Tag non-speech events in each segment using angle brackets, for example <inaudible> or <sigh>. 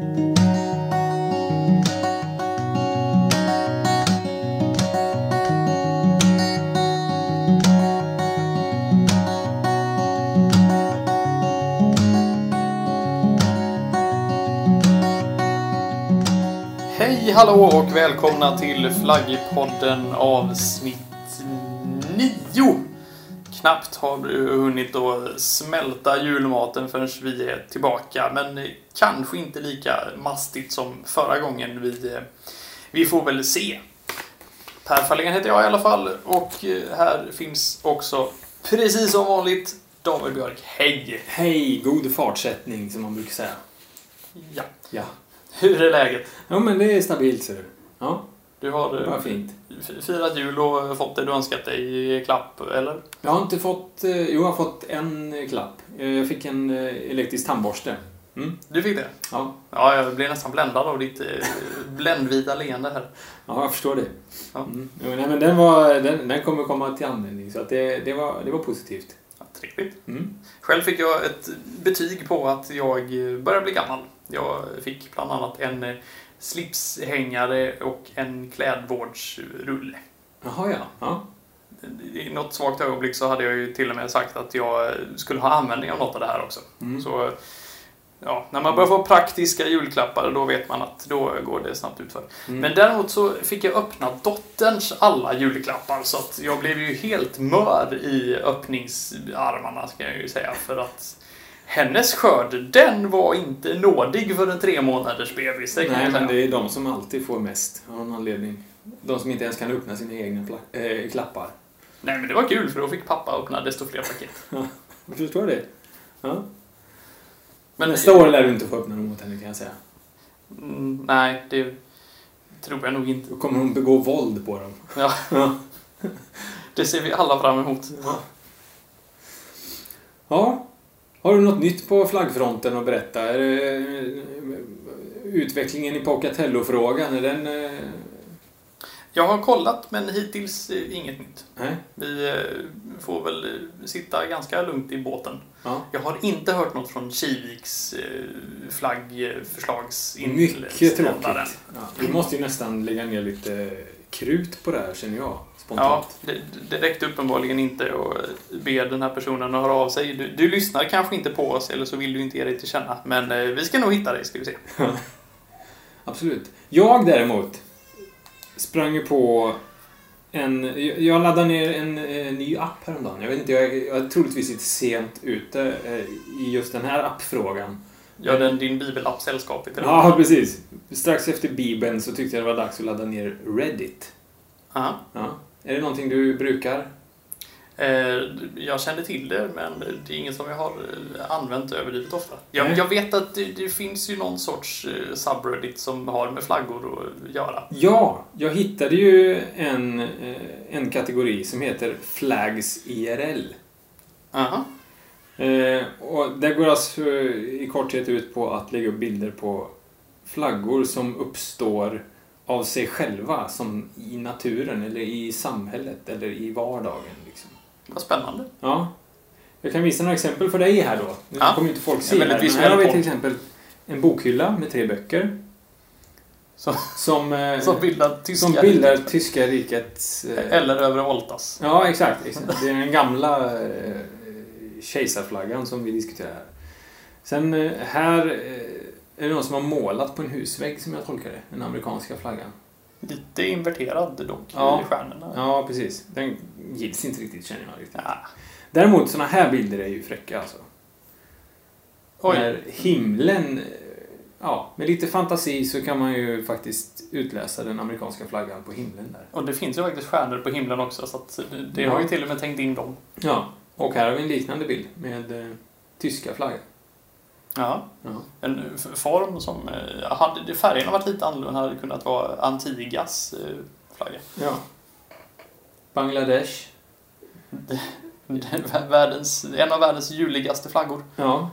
Hej, hallå och välkomna till Flaggpodden avsnitt 9. Knappt har du hunnit att smälta julmaten förrän vi är tillbaka, men kanske inte lika mastigt som förra gången. Vi, vi får väl se. Per Fahlén heter jag i alla fall och här finns också, precis som vanligt, David Björk. Hej! Hej, god fartsättning som man brukar säga. Ja. Ja. Hur är läget? Ja, men det är stabilt ser du. Ja, Du har det var eh, fint. f- firat jul och fått det du önskat dig i klapp, eller? Jag har inte fått... eh, Jo, jag har fått en eh, klapp. Eh, Jag fick en eh, elektrisk tandborste. Mm. Du fick det? Ja. Ja, jag blev nästan bländad av ditt eh, bländvita leende här. ja, jag förstår det. Ja. Mm. Jo, nej, men den, var, den, den kommer komma till användning, så att det, det, var, det var positivt. Ja, trevligt. Mm. Själv fick jag ett betyg på att jag börjar bli gammal. Jag fick bland annat en eh, slipshängare och en klädvårdsrulle. Jaha, ja. ja. I något svagt ögonblick så hade jag ju till och med sagt att jag skulle ha användning av något av det här också. Mm. Så ja, när man börjar få praktiska julklappar då vet man att då går det snabbt utför. Mm. Men däremot så fick jag öppna dotterns alla julklappar så att jag blev ju helt mör i öppningsarmarna ska jag ju säga för att hennes skörd, den var inte nådig för en tre månaders bebis. Det Nej, men det är de som alltid får mest av någon anledning. De som inte ens kan öppna sina egna eh, klappar. Nej, men det var kul för då fick pappa öppna desto fler paket. <laughs> Jag förstår det. Ja. Men Nästa år lär du inte få öppna dem mot henne kan jag säga. Mm, nej, det tror jag nog inte. Då kommer hon begå våld på dem. Ja, <laughs> Ja. det ser vi alla fram emot. Ja. Har du något nytt på flaggfronten att berätta? Är det, eh, utvecklingen i Pocatello-frågan, är den... eh, Jag har kollat, men hittills eh, inget nytt. Nej? Vi får väl sitta ganska lugnt i båten. Ja. Jag har inte hört något från Kiviks eh, flaggförslags Mycket tråkigt. Ja. Vi måste ju nästan lägga ner lite krut på det här, känner jag. Ja, Spontant. det, det räckte uppenbarligen inte att be den här personen att höra av sig. Du, du lyssnar kanske inte på oss, eller så vill du inte ge dig till känna. Men eh, vi ska nog hitta dig, ska vi se. <laughs> Absolut. Jag däremot sprang ju på en... Jag laddade ner en, eh, ny app häromdagen. Jag vet inte, jag är, jag är troligtvis lite sent ute eh, i just den här appfrågan. Gör den din bibelapp sällskapet? eller? Ja, precis. Strax efter Bibeln så tyckte jag det var dags att ladda ner Reddit. Aha. Ja. Är det någonting du brukar? Eh, Jag kände till det, men det är inget som jag har eh, använt överdrivet ofta. Jag, jag vet att det, det finns ju någon sorts eh, subreddit som har med flaggor att göra. Ja, jag hittade ju en, en kategori som heter Flags IRL. Aha. Eh, och det går alltså i korthet ut på att lägga upp bilder på flaggor som uppstår av sig själva, som i naturen eller i samhället eller i vardagen. Liksom. Vad spännande. Ja. Jag kan visa några exempel för dig här då. Nu Ja. kommer inte folk se här, men här har vi till exempel en bokhylla med tre böcker. Som- som, eh, <laughs> Som bildar tyska som bildar riket. tyska rikets... eh, Eller över Voltas. Ja, exakt. exakt. Det är den gamla eh, kejsarflaggan som vi diskuterar här. Sen här är det någon som har målat på en husvägg som jag tolkar det. Den amerikanska flaggan. Lite inverterad dock Ja. i stjärnorna. Ja, precis. Den gills inte riktigt känner jag riktigt. Ja. Däremot såna här bilder är ju fräcka alltså. Oj. När himlen... Ja, med lite fantasi så kan man ju faktiskt utläsa den amerikanska flaggan på himlen där. Och det finns ju faktiskt stjärnor på himlen också, så att det, det Ja. har ju till och med tänkt in dem. Ja, och här har vi en liknande bild med eh, tyska flaggan. Ja. En form som... eh, Hade färgerna varit lite annorlunda hade det kunnat vara Antigas eh, flagga. ja. Bangladesh. Världens, en av världens juligaste flaggor. Ja,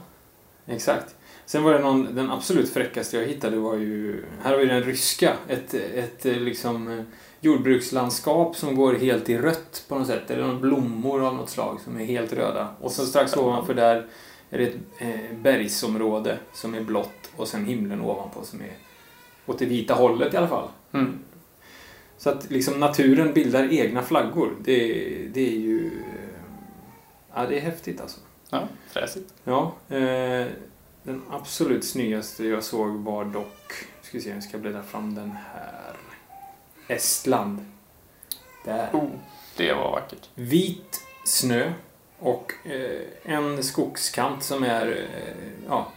exakt. Sen var det någon, den absolut fräckaste jag hittade var ju, här har vi den ryska, ett, ett eh, liksom jordbrukslandskap som går helt i rött på något sätt. Eller några blommor av något slag som är helt röda. Och så strax ovanför där är det ett eh, bergsområde som är blått och sen himlen ovanpå som är åt det vita hållet i alla fall. Mm. Så att liksom naturen bildar egna flaggor. Det, det är ju... eh, Ja, det är häftigt alltså. Ja, fräsigt. Ja, eh, den absolut snyggaste jag såg var dock... Ska vi se, jag ska bläddra fram den här. Estland. Där. Oh, det var vackert. Vit snö och eh, en skogskant som är eh, ja,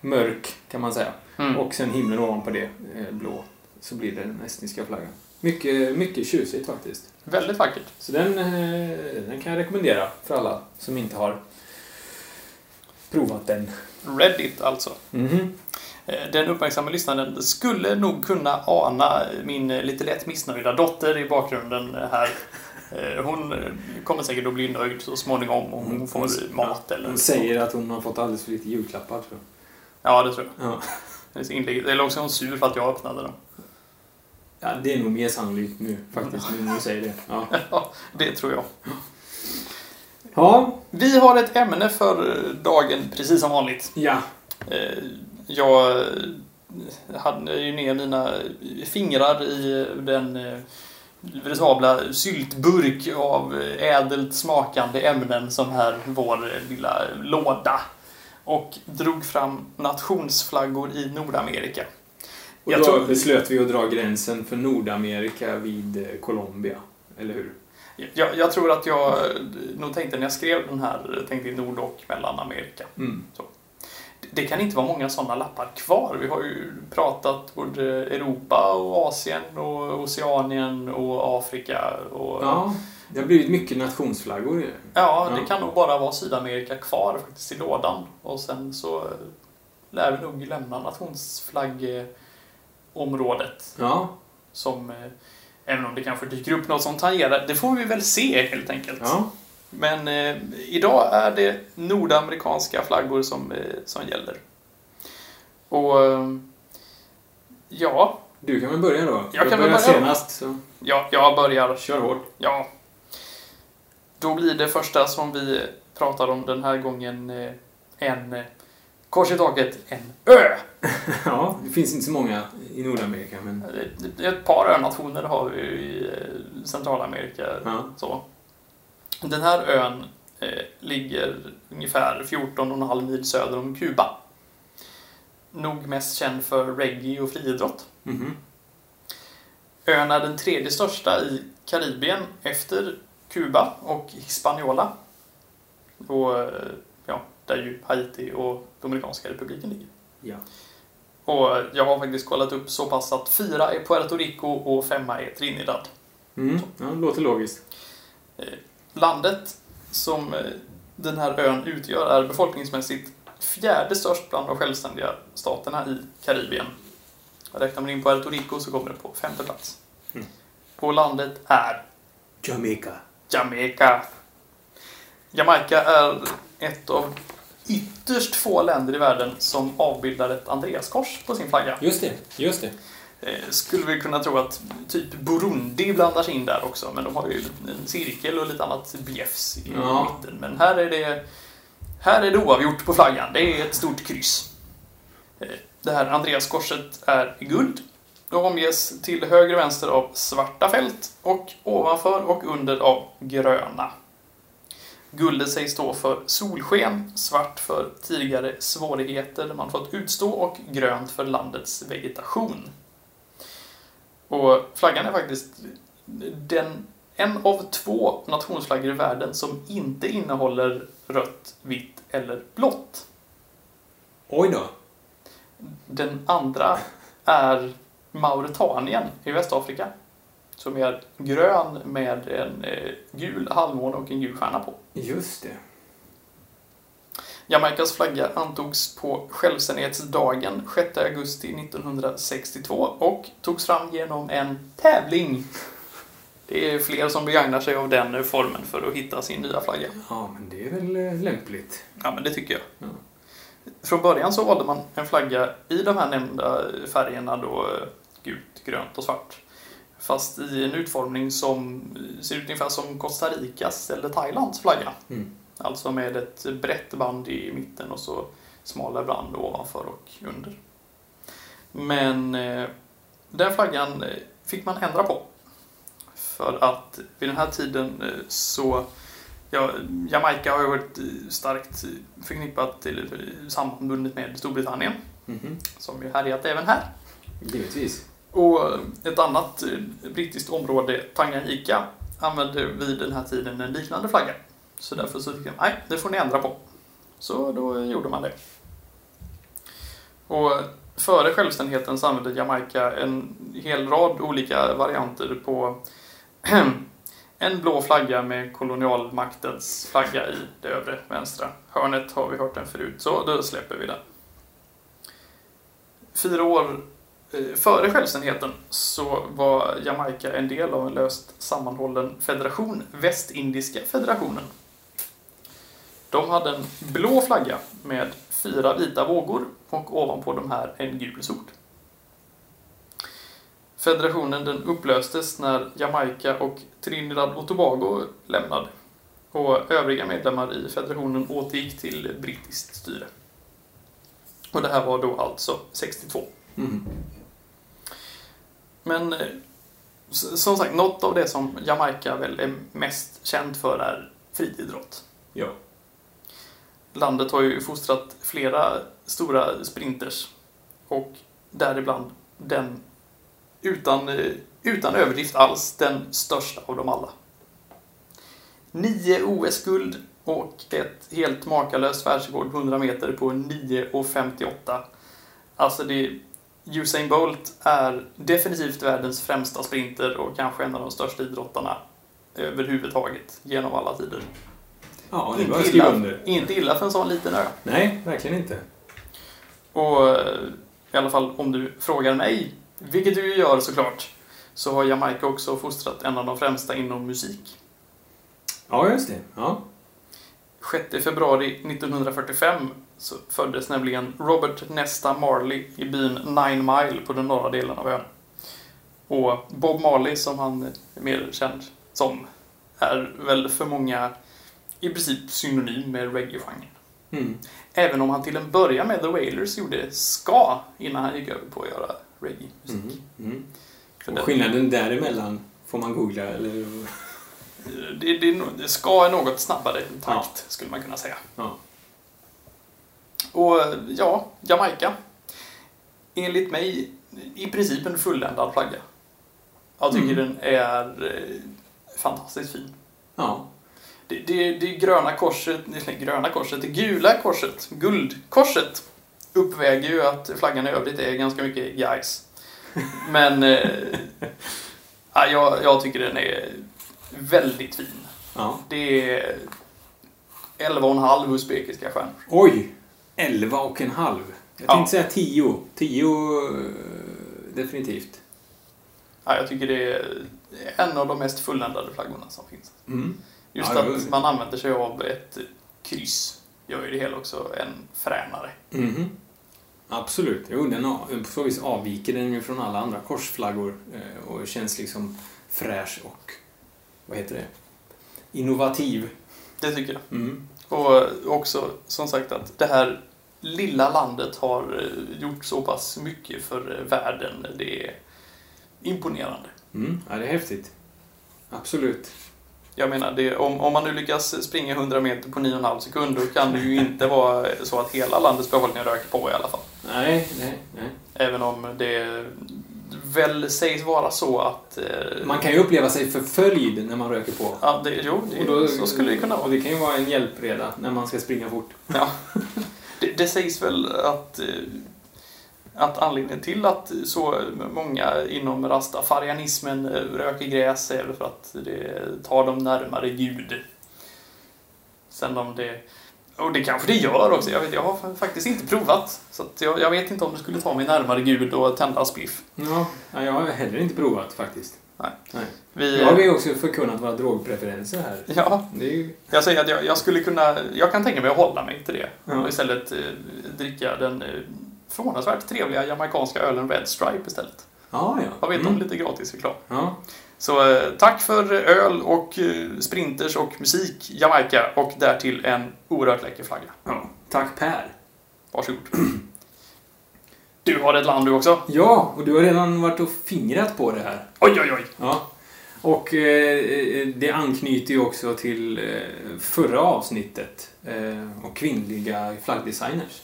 mörk kan man säga. Mm. Och sen himlen ovanpå det eh, blå. Så blir det den estniska flaggan. Mycket, mycket tjusigt faktiskt. Väldigt vackert. Så den, eh, den kan jag rekommendera för alla som inte har provat den. Reddit alltså. Mhm. Eh, Den uppmärksamma lyssnaren skulle nog kunna ana min eh, lite lätt missnöjda dotter i bakgrunden här. Eh, Hon eh, kommer säkert att bli nöjd så småningom om hon får mat eller Hon säger att hon har fått alldeles för lite julklappar tror Ja, det tror jag. jag. Ja. Eller också är hon sur för att jag öppnade den. ja, det är nog mer sannolikt nu faktiskt, nu när du säger det. Ja. <laughs> Ja, det tror jag. ja. Vi har ett ämne för dagen, precis som vanligt. Ja. Eh, Jag hade ju ner mina fingrar i den veritabla syltburk av ädelt smakande ämnen som är vår lilla låda. Och drog fram nationsflaggor i Nordamerika. Och Jag då tror- beslöt vi att dra gränsen för Nordamerika vid eh, Colombia. Eller hur? Jag, jag tror att jag nog tänkte när jag skrev den här, tänkte i Nord och Mellanamerika. Mm. Det kan inte vara många sådana lappar kvar. Vi har ju pratat både Europa och Asien och Oceanien och Afrika. Och, Ja, det har blivit mycket nationsflaggor ju. Ja, Ja. det kan nog bara vara Sydamerika kvar faktiskt i lådan. Och sen så lär vi nog lämna nationsflaggområdet. Ja. Som, eh, även om det kanske dyker upp något som tangerar, det får vi väl se helt enkelt. ja. Men eh, idag är det nordamerikanska flaggor som, eh, som gäller. Och eh, ja, Du kan väl börja då? Jag kan väl börja. senast, så ja, jag börjar. kör hårt. Ja. Då blir det första som vi pratar om den här gången eh, en eh, kors i taket, en ö. <laughs> Ja, det finns inte så många i Nordamerika, men... Ett- Ett par önationer har vi i eh, Centralamerika. Ja. Så. Den här ön eh, ligger ungefär 14,5 mil söder om Kuba. Nog mest känd för reggae och friidrott. Mhm. Ön är den tredje största i Karibien efter Kuba och Hispaniola. Och, eh, ja, där ju Haiti och Dominikanska republiken ligger. Ja. Och jag har faktiskt kollat upp så pass att fyra är Puerto Rico och femma är Trinidad. Mm. ja, det låter logiskt. Landet som eh, den här ön utgör är befolkningsmässigt fjärde störst bland de självständiga staterna i Karibien. Räknar man in Puerto Rico så kommer det på femte plats. Mm. Och landet är Jamaica. Jamaica. Jamaica är ett av ytterst få länder i världen som avbildar ett Andreaskors på sin flagga. Just det, just det. Eh, Skulle vi kunna tro att typ Burundi blandar sig in där också, men de har ju en cirkel och lite annat bjäfs i Ja. mitten. Men här är det här är det oavgjort på flaggan. Det är ett stort kryss. Eh, Det här Andreaskorset är i guld och omges till höger och vänster av svarta fält och ovanför och under av gröna. Guldet sägs stå för solsken, svart för tidigare svårigheter man fått utstå och grönt för landets vegetation. Och flaggan är faktiskt den, en av två nationsflaggor i världen som inte innehåller rött, vitt eller blått. Oj då. Den andra är Mauretanien i Västafrika. Som är grön med en eh, gul halvmåne och en gul stjärna på. Just det. Jamaicas flagga antogs på självständighetsdagen 6 augusti 1962 och togs fram genom en tävling. Det är fler som begagnar sig av den formen för att hitta sin nya flagga. Ja, men det är väl eh, lämpligt. Ja, men det tycker jag. Ja. Från början så valde man en flagga i de här nämnda färgerna då eh, gult, grönt och svart. Fast i en utformning som ser ut ungefär som Costa Ricas eller Thailands flagga. Mm. Alltså med ett brett band i mitten och så smala band ovanför och under. Men eh, den flaggan eh, fick man ändra på. För att vid den här tiden eh, så Ja, Jamaica har ju varit starkt förknippat eller sammanbundet med Storbritannien. Mhm. Som ju härjat även här. Givetvis. Och ett annat brittiskt område, Tanganyika, använde vid den här tiden en liknande flagga. Så därför så fick de, nej, det får ni ändra på. Så då gjorde man det. Och före självständigheten så använde Jamaica en hel rad olika varianter på <clears throat> en blå flagga med kolonialmaktens flagga i det övre vänstra hörnet. Har vi hört den förut, så då släpper vi den. Fyra år eh, före självständigheten så var Jamaica en del av en löst sammanhållen federation, Västindiska federationen. De hade en blå flagga med fyra vita vågor och ovanpå de här en gul sol. Federationen den upplöstes när Jamaica och Trinidad och Tobago lämnade och övriga medlemmar i federationen återgick till brittiskt styre. Och det här var då alltså 62. Mhm. Men eh, som sagt, något av det som Jamaica väl är mest känd för är friidrott. Ja. Landet har ju fostrat flera stora sprinters och däribland den utan, eh, utan överdrift alls den största av dem alla. Nio OS-guld och ett helt makalöst världsrekord på 100 meter på 9.58. Alltså det Usain Bolt är definitivt världens främsta sprinter och kanske en av de största idrottarna överhuvudtaget genom alla tider. Ja, det Inte illa, under. inte illa för en sån liten ö. Nej, verkligen inte. Och eh, i alla fall om du frågar mig, vilket du ju gör såklart, så har Jamaica också fostrat en av de främsta inom musik. Ja, just det. Ja. 6 februari 1945 så föddes nämligen Robert Nesta Marley i byn Nine Mile på den norra delen av ön. Och Bob Marley, som han är mer känd som, är väl för många i princip synonym med reggae-genren. Mm. Även om han till en början med The Wailers gjorde ska innan han gick över på att göra reggae-musik. Mm. Mm. Och skillnaden däremellan får man googla eller... Det, det, det ska är något snabbare takt, skulle man kunna säga. Ja. Och ja, Jamaica. Enligt mig i princip en fulländad flagga. Jag tycker Mm. den är eh, fantastiskt fin. Ja. Det, det, det gröna korset, nej, gröna korset, det gula korset, guldkorset uppväger ju att flaggan i övrigt är ganska mycket guys. Men eh, <laughs> ja, jag, jag tycker den är väldigt fin. ja. Det är 11,5 usbekiska stjärnor. Oj! 11 och en halv. Jag Ja. tänkte säga 10. 10 eh, definitivt. Ja, jag tycker det är en av de mest fulländade flaggorna som finns. Mm. Just Ja, att man använder sig av ett kryss gör ju det hela också en fränare. Mhm. Absolut. Jo, den på så vis avviker den ju från alla andra korsflaggor eh, och känns liksom fräsch och, vad heter det, innovativ. Det tycker jag. Mm. Och också som sagt att det här lilla landet har eh, gjort så pass mycket för eh, världen. Det är imponerande. Mm. Ja, det är häftigt. Absolut. Jag menar, det, om, om man nu lyckas springa 100 meter på 9,5 sekunder då kan det ju inte vara så att hela landets befolkning röker på i alla fall. Nej, nej, nej. Även om det väl sägs vara så att... Eh, Man kan ju uppleva sig förföljd när man röker på. Ja, det, jo, det, Och då- så skulle det kunna Och vara. det kan ju vara en hjälpreda när man ska springa fort. Ja. <laughs> Det, det sägs väl att, eh, att anledningen till att så många inom rastafarianismen röker gräs är väl för att det tar dem närmare Gud. Sen om det... Och det kanske det gör också. Jag, vet, jag har faktiskt inte provat. Så jag, jag vet inte om det skulle ta mig närmare Gud och tända spliff. Ja, ja, jag har heller inte provat faktiskt. Nej. nej. Vi, Nu har vi också förkunnat våra drogpreferenser här. Ja, Det är ju... jag säger att jag, jag skulle kunna... Jag kan tänka mig att hålla mig till det. Ja. Och istället eh, dricka den eh, förvånansvärt trevliga jamaicanska ölen Red Stripe istället. Ja, ja. Vad vet Mm. om lite gratis reklam. Ja. Så eh, tack för öl och eh, sprinters och musik, Jamaica, och därtill en oerhört läcker flagga. ja. Tack Per. Varsågod. <clears throat> Du har ett land du också. Ja, och du har redan varit och fingrat på det här. Oj, oj, oj. Ja. Och eh, det anknyter ju också till eh, förra avsnittet eh, och kvinnliga flaggdesigners.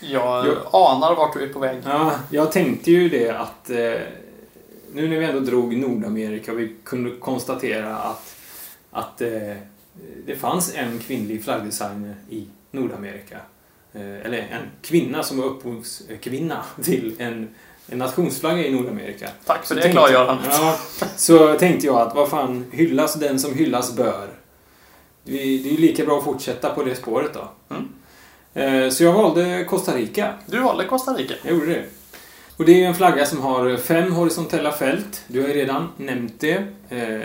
Jag Jo. anar vart du är på väg. Ja, jag tänkte ju det att eh, nu när vi ändå drog Nordamerika vi kunde konstatera att, att eh, det fanns en kvinnlig flaggdesigner i Nordamerika. Eh, eller en kvinna som var upphovskvinna till en, en nationsflagga i Nordamerika. Tack för Så det klargörandet. Ja, så tänkte jag att vad fan, hyllas den som hyllas bör. Det är det är ju lika bra att fortsätta på det spåret då. Mm. Eh, Så jag valde Costa Rica. Du valde Costa Rica. Jag gjorde det. Och det är en flagga som har fem horisontella fält. Du har ju redan nämnt det. Eh,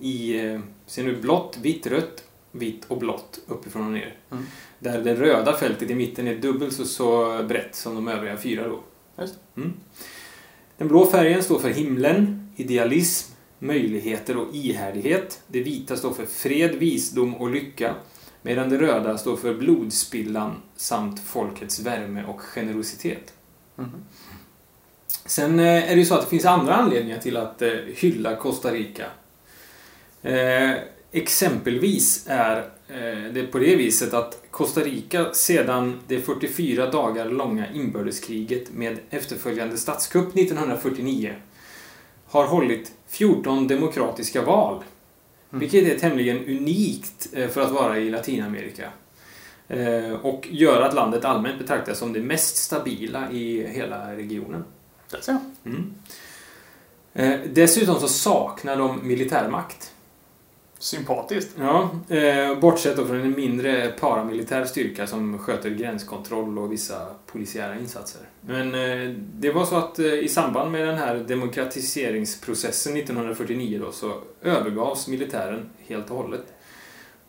I, eh, ser nu blått, vitt, rött, vitt och blått uppifrån och ner. Mm. Där det röda fältet i mitten är dubbelt så, så brett som de övriga fyra då. Mm. Den blå färgen står för himlen, idealism, möjligheter och ihärdighet. Det vita står för fred, visdom och lycka. Medan det röda står för blodspillan samt folkets värme och generositet. Mhm. Sen eh, är det ju så att det finns andra anledningar till att eh, hylla Costa Rica. Eh, exempelvis är eh, det på det viset att Costa Rica sedan det 44 dagar långa inbördeskriget med efterföljande statskupp 1949 har hållit 14 demokratiska val. Mm. Vilket är tämligen unikt eh, för att vara i Latinamerika. Eh, Och gör att landet allmänt betraktas som det mest stabila i hela regionen. Mm. Eh, Dessutom så saknar de militärmakt. Sympatiskt. Ja, eh, bortsett då från en mindre paramilitär styrka som sköter gränskontroll och vissa polisiära insatser. Men eh, det var så att eh, i samband med den här demokratiseringsprocessen 1949 då så övergavs militären helt och hållet.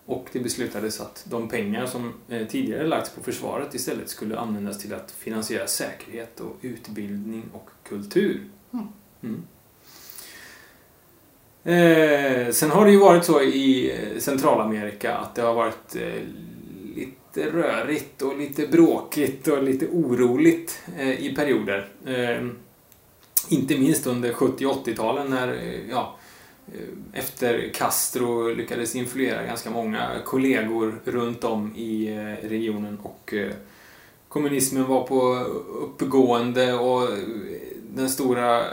Och det beslutades att de pengar som eh, tidigare lagts på försvaret istället skulle användas till att finansiera säkerhet och utbildning och kultur. Mm. Eh, sen har det ju varit så i eh, Centralamerika att det har varit eh, lite rörigt och lite bråkigt och lite oroligt eh, i perioder. Eh, inte minst under 70 och 80-talen när, eh, ja, eh, efter Castro lyckades influera ganska många kollegor runt om i eh, regionen och kommunismen var på uppgående och den stora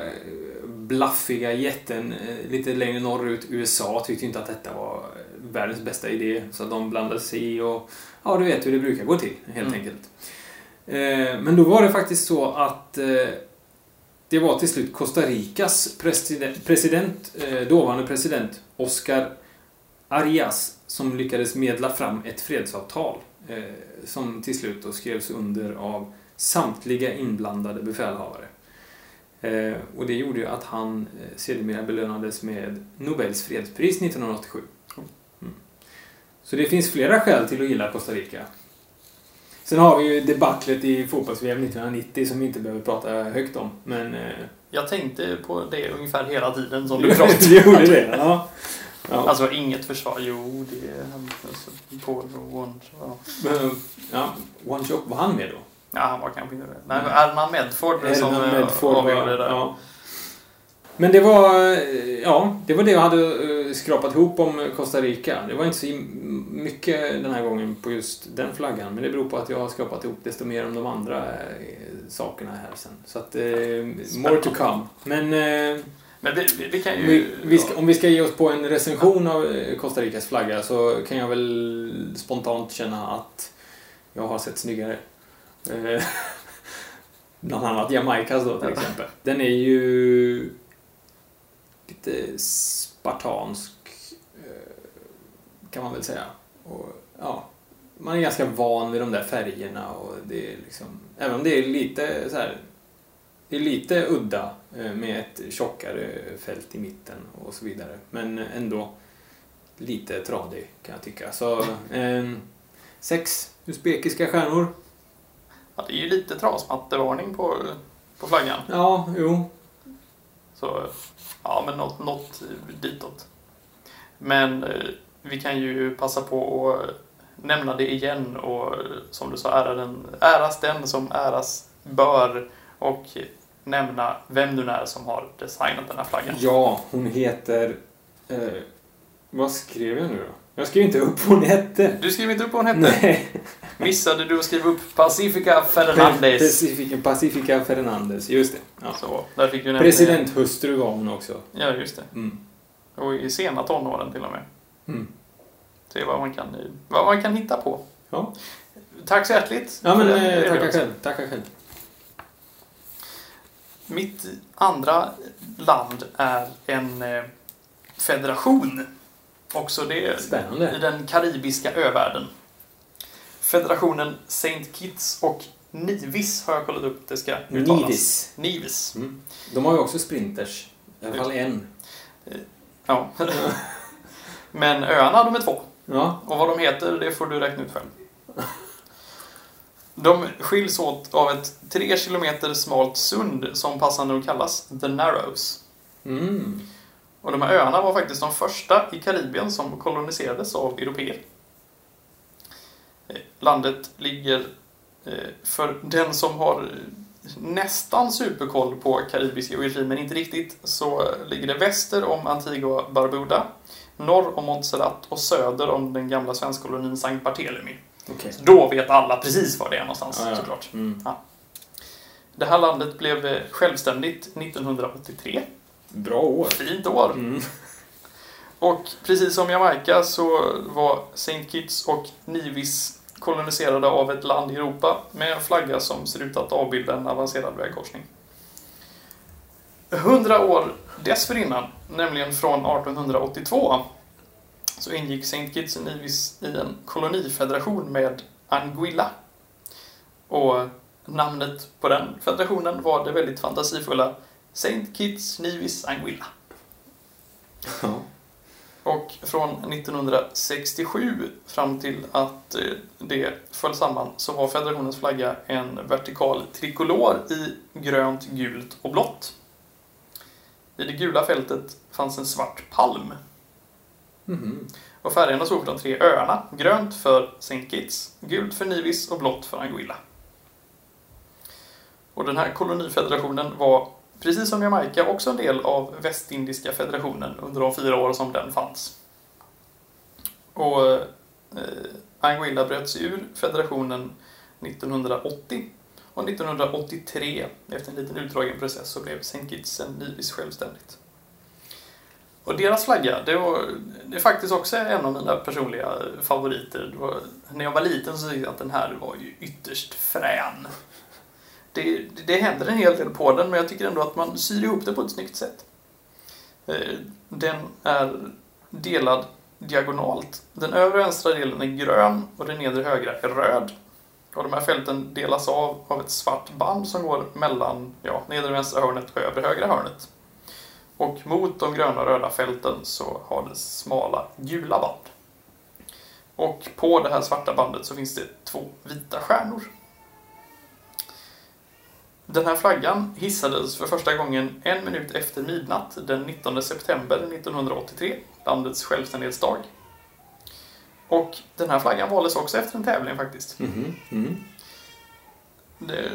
blaffiga jätten eh, lite längre norrut, USA, tyckte inte att detta var eh, världens bästa idé. Så de blandade sig i och ja, du vet hur det brukar gå till helt Mm. enkelt. Eh, Men då var det faktiskt så att det var till slut Costa Ricas president, president dåvarande president Oscar Arias som lyckades medla fram ett fredsavtal som till slut då skrevs under av samtliga inblandade befälhavare. Eh, och det gjorde ju att han eh, sedermera belönades med Nobels fredspris 1987. Mm. Så det finns flera skäl till att gilla Costa Rica. Sen har vi ju debaclet i fotbolls-VM 1990 som vi inte behöver prata högt om. Men eh, Jag tänkte på det ungefär hela tiden som du <laughs> du pratade. gjorde det. Ja. Ja. Alltså inget försvar. Jo, det är alltså, Paul och One. Men, ja, One var han med då? Ja, han var kanske inte det. Nej, men Erna Medford som Hernan eh, Medford avgjorde det ja. Men det var, eh, ja, det var det jag hade eh, skrapat ihop om Costa Rica. Det var inte så mycket den här gången på just den flaggan, men det beror på att jag har skrapat ihop desto mer om de andra sakerna här sen. Så att, eh, more to come. Men eh, Men vi, vi kan ju... vi, vi ska, om vi ska ge oss på en recension av Costa Ricas flagga så kan jag väl spontant känna att jag har sett snyggare. Eh, Bland annat Jamaicas då till exempel. Den är ju lite spartansk eh, kan man väl säga. Och, ja, man är ganska van vid de där färgerna och det är liksom, även om det är lite så här det är lite udda eh, med ett tjockare fält i mitten och så vidare. Men ändå lite tradig kan jag tycka. Så <laughs> eh, sex usbekiska stjärnor. Ja, det är ju lite trasmattevarning på, på flaggan. Ja, jo. Så, ja men något, något ditåt. Men eh, vi kan ju passa på att nämna det igen och som du sa, ära den, äras den som äras bör och nämna vem du är som har designat den här flaggan. Ja, hon heter... Eh, vad skrev jag nu då? Jag skrev inte upp vad hon hette. Du skrev inte upp vad hon hette? Nej. Missade du att skriva upp Pacifica Fernandez? Pacifica, Pacifica Fernandez, just det. Ja. Så, där fick du nämligen- Presidenthustru var hon också. Ja, just det. Mm. Och i sena tonåren till och med. Mm. Se vad man kan, vad man kan hitta på. Ja. Tack så hjärtligt. Ja, men eh, tackar själv. Tackar själv. Mitt andra land är en eh, federation. Också det i Spännande. den karibiska övärlden. Federationen Saint Kitts och Nivis har jag kollat upp det ska uttalas. Nivis. Nivis. Mm. De har ju också sprinters. I alla fall en. Ja. <laughs> Men öarna, de är två. Ja. Och vad de heter, det får du räkna ut själv. De skiljs åt av ett tre kilometer smalt sund som passande nog kallas The Narrows. Mm. Och de här öarna var faktiskt de första i Karibien som koloniserades av europeer. Landet ligger, eh, för den som har eh, nästan superkoll på karibisk geografi, men inte riktigt, så ligger det väster om Antigua Barbuda, norr om Montserrat och söder om den gamla svenska kolonin Sankt Barthélemy. Så då vet alla precis var det är någonstans, Ja, ja. såklart. Mm. Det här landet blev eh, självständigt 1983. Bra år. Fint år. Mm. Och precis som Jamaica så var Saint Kitts och Nivis koloniserade av ett land i Europa med en flagga som ser ut att avbilda en avancerad vägkorsning. Hundra år dessförinnan, nämligen från 1882, så ingick Saint Kitts och Nevis i en kolonifederation med Anguilla. Och namnet på den federationen var det väldigt fantasifulla Saint Kitts Nevis Anguilla. Och från 1967 fram till att eh, det föll samman så var federationens flagga en vertikal trikolor i grönt, gult och blått. I det gula fältet fanns en svart palm. Mhm. Och färgerna för de tre öarna. Grönt för St. Kitts, gult för Nivis och blått för Anguilla. Och den här kolonifederationen var, precis som Jamaica, också en del av Västindiska federationen under de fyra år som den fanns. Och eh, Anguilla bröt sig ur federationen 1980 och 1983, efter en liten utdragen process, så blev Saint Kitts och Nevis självständigt. Och deras flagga, det, var, det är faktiskt också en av mina personliga favoriter. Var, när jag var liten så tyckte jag att den här var ju ytterst frän. Det, det händer en hel del på den, men jag tycker ändå att man syr ihop det på ett snyggt sätt. Eh, den är delad diagonalt. Den övre vänstra delen är grön och den nedre högra är röd. Och de här fälten delas av av ett svart band som går mellan ja, nedre vänstra hörnet och övre högra hörnet. Och mot de gröna och röda fälten så har det smala gula band. Och på det här svarta bandet så finns det två vita stjärnor. Den här flaggan hissades för första gången en minut efter midnatt den 19 september 1983, landets självständighetsdag. Och den här flaggan valdes också efter en tävling faktiskt. Mm. Det,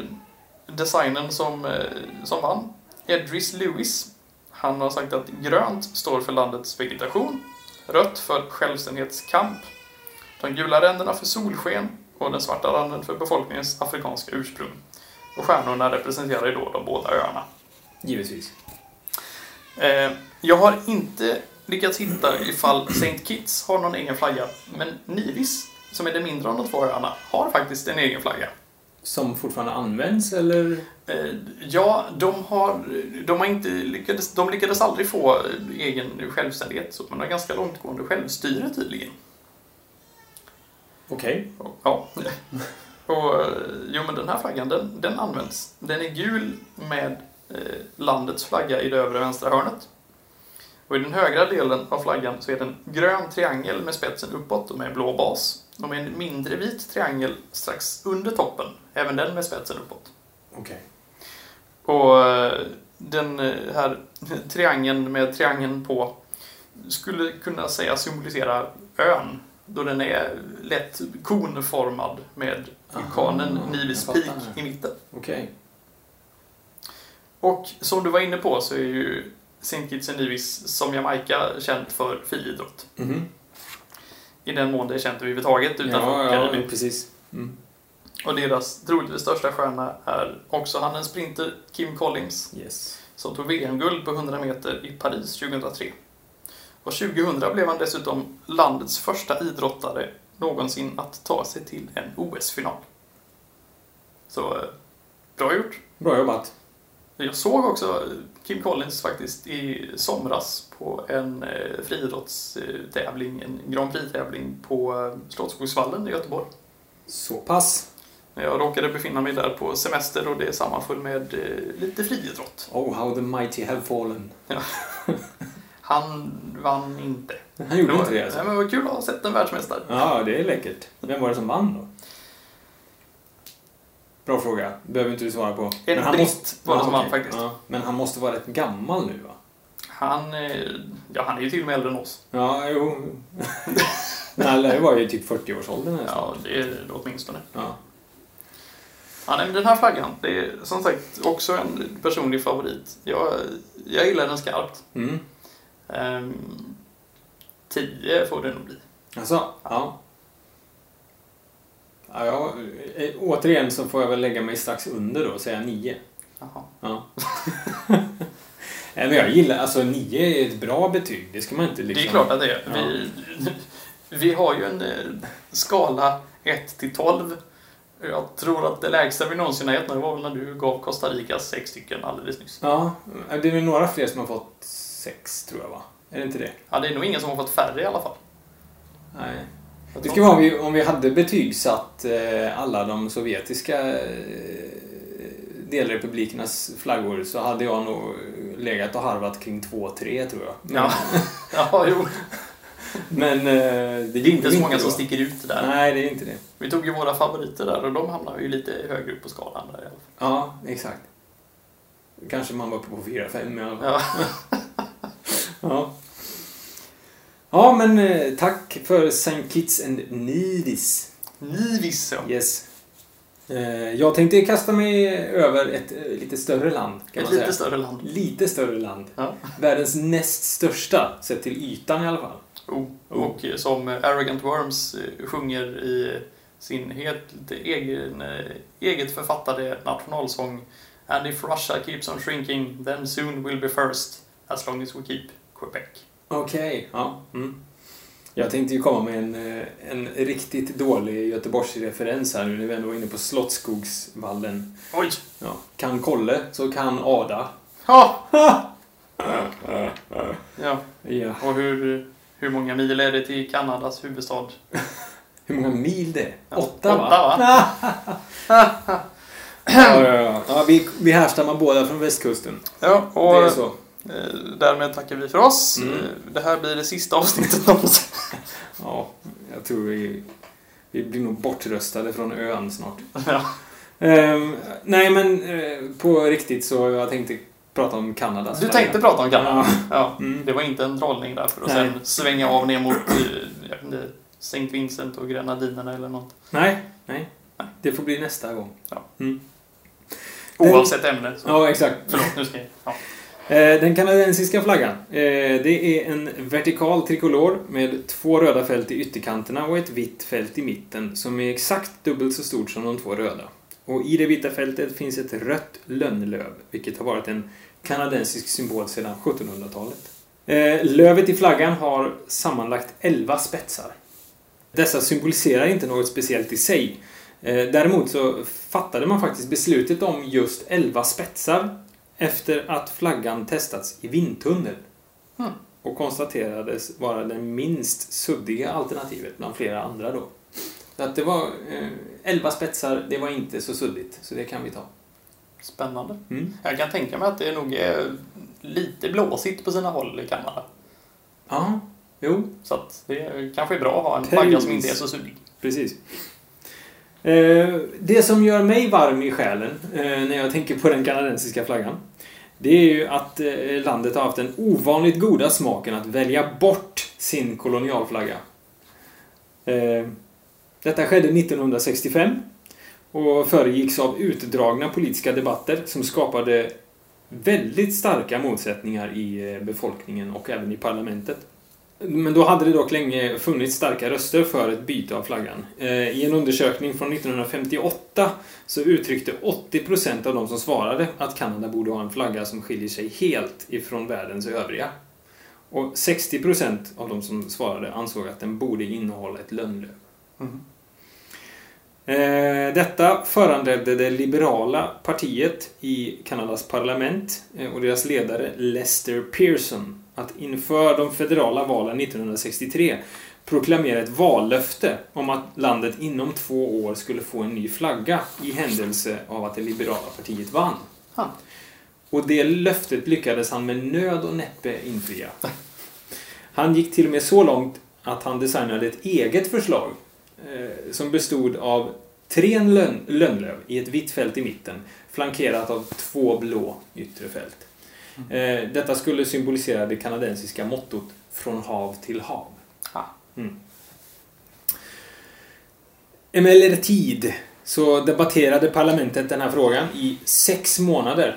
designen som, eh, som vann, Edris Lewis, han har sagt att grönt står för landets vegetation, rött för självständighetskamp, de gula ränderna för solsken och den svarta randen för befolkningens afrikanska ursprung. Och stjärnorna representerar ju då de båda öarna. Givetvis. Eh, jag har inte lyckats hitta ifall St. Kitts har någon egen flagga, men Nivis, som är det mindre av de två öarna, har faktiskt en egen flagga. Som fortfarande används, eller? Eh, Ja, de har, de har inte lyckades, de lyckades aldrig få egen självständighet, så man har ganska långtgående självstyre tydligen. Okej. Och, Ja. Och, eh, jo, men den här flaggan, den, den används. Den är gul med eh, landets flagga i det övre vänstra hörnet. Och i den högra delen av flaggan så är det en grön triangel med spetsen uppåt och med blå bas. Och med en mindre vit triangel strax under toppen, även den med spetsen uppåt. Okej. Och eh, den eh, här <laughs> triangeln med triangeln på skulle kunna säga symbolisera ön. Då den är lätt konformad med vulkanen Aha, Nivis Peak i mitten. Okej. Och som du var inne på så är ju St. Kitts and Nevis som Jamaica känt för friidrott. Mhm. I den mån det är känt överhuvudtaget utanför Ja, ja, Karibien. precis. Mm. Och deras troligtvis största stjärna är också han en sprinter, Kim Collins, Yes. som tog VM-guld på 100 meter i Paris 2003. Och 2000 blev han dessutom landets första idrottare någonsin att ta sig till en OS-final. Så, eh, bra gjort. Bra jobbat. Jag såg också Kim Collins faktiskt i somras på en eh, friidrottstävling, en Grand Prix-tävling på eh, Slottsskogsvallen i Göteborg. Så pass. Jag råkade befinna mig där på semester och det sammanföll med eh, lite friidrott. Oh, how the mighty have fallen. <laughs> Han vann inte. <laughs> Han gjorde var, inte det alltså? Nej, men det var kul att ha sett en världsmästare. Ja, det är läckert. Vem var det som vann då? Bra fråga. behöver inte du svara på. En han britt var det som vann faktiskt. Ja, men han måste vara rätt gammal nu va? Han, eh, ja, han är ju till och med äldre än oss. Ja, jo. <laughs> Nalle var ju typ 40-årsåldern eller så. Ja, det är det åtminstone. Ja. Ja, nej, men den här flaggan, det är som sagt också en personlig favorit. Jag, jag gillar den skarpt. Mm. Ehm, 10 får det nog bli. Alltså, ja. ja jag, eh, återigen så får jag väl lägga mig strax under då och säga 9. Jaha. Ja. <laughs> Men jag gillar, alltså 9 är ett bra betyg. Det ska man inte liksom... Det är klart att det är. Ja. Vi, <laughs> vi har ju en eh, skala 1 till 12. Jag tror att det lägsta vi någonsin har gett var väl när du gav Costa Rica sex stycken alldeles nyss. Ja, det är väl några fler som har fått 6 tror jag va? Är det inte det? Ja, det är nog ingen som har fått färre i alla fall. Nej. Det skulle vara om vi, om vi hade betygsatt eh, alla de sovjetiska eh, delrepublikernas flaggor så hade jag nog legat och harvat kring 2-3 tror jag. Men, Ja, <laughs> ja jo. men eh, det, Det är inte så många då. som sticker ut där. Nej, det är inte det. Vi tog ju våra favoriter där och de hamnar ju lite högre upp på skalan där i alla fall. Ja, exakt. Kanske man var uppe på 4-5 i alla fall. Ja. <laughs> Ja. Ja, men eh, tack för St. Kitts and Nevis. Nivis, ja. Yes. Eh, jag tänkte kasta mig över ett eh, lite större land, kan Ett man lite säga. större land. Lite större land. Ja. Världens näst största, sett till ytan i alla fall. Oh. Och eh, som Arrogant Worms eh, sjunger i sin helt egen, eh, eget författade nationalsång And if Russia keeps on shrinking then soon we'll be first as long as we keep Quebec. Okej. Ja. Mm. Jag tänkte ju komma med en, eh, en riktigt dålig Göteborgsreferens här nu när vi ändå var inne på Slottsskogsvallen. Oj! Ja. Kan Kolle så kan Ada. Ja! ja. Ja. Och hur, hur många mil är det till Kanadas huvudstad? <laughs> Hur många mil det är? Ja, Åtta, va? åtta, <laughs> ja, ja, ja. <clears throat> ja vi, vi härstammar båda från västkusten. Ja, Det och är så. Eh, därmed tackar vi för oss. Mm. Eh, Det här blir det sista avsnittet någonsin. <laughs> Ja, jag tror vi, vi blir nog bortröstade från ön snart. <laughs> Ja. Ehm, nej, men eh, på riktigt så jag tänkte prata om Kanadas Du tänkte prata om Kanada? Ja. Mm. Det var inte en trollning där för att Nej. sen svänga av ner mot St. Vincent och Grenadinerna eller något. Nej, nej. Det får bli nästa gång. Ja. Mm. Oavsett ämne. Så. Ja, exakt. Förlåt, nu ska jag... Ja. Eh, den kanadensiska flaggan. Eh, det är en vertikal trikolor med två röda fält i ytterkanterna och ett vitt fält i mitten som är exakt dubbelt så stort som de två röda. Och i det vita fältet finns ett rött lönnlöv, vilket har varit en kanadensisk symbol sedan 1700-talet. Eh, lövet i flaggan har sammanlagt 11 spetsar. Dessa symboliserar inte något speciellt i sig. Däremot så fattade man faktiskt beslutet om just 11 spetsar efter att flaggan testats i vindtunnel Hmm. och konstaterades vara det minst suddiga alternativet bland flera andra då. Så att det var eh, 11 spetsar, det var inte så suddigt, så det kan vi ta. Spännande. Mm. Jag kan tänka mig att det nog är lite blåsigt på sina håll i Kanada. Ja, jo, Så att det kanske är bra att ha en flagga som inte är så suddig. precis. Eh, det som gör mig varm i själen eh, när jag tänker på den kanadensiska flaggan det är ju att eh, landet har haft den ovanligt goda smaken att välja bort sin kolonialflagga. Eh, detta skedde 1965 och föregicks av utdragna politiska debatter som skapade väldigt starka motsättningar i eh, befolkningen och även i parlamentet. Men då hade det dock länge funnits starka röster för ett byte av flaggan. Eh, I en undersökning från 1958 så uttryckte 80% av de som svarade att Kanada borde ha en flagga som skiljer sig helt ifrån världens övriga. Och 60% av de som svarade ansåg att den borde innehålla ett lönnlöv. Mm. Eh, detta föranledde det liberala partiet i Kanadas parlament eh, och deras ledare Lester Pearson att inför de federala valen 1963 proklamera ett vallöfte om att landet inom två år skulle få en ny flagga i händelse av att det liberala partiet vann. Ha. Och det löftet lyckades han med nöd och näppe infria. Han gick till och med så långt att han designade ett eget förslag eh, som bestod av tre lön lönnlöv i ett vitt fält i mitten flankerat av två blå yttre fält. Eh, detta skulle symbolisera det kanadensiska mottot från hav till hav. Ah. Mm. Emellertid så debatterade parlamentet den här frågan i sex månader.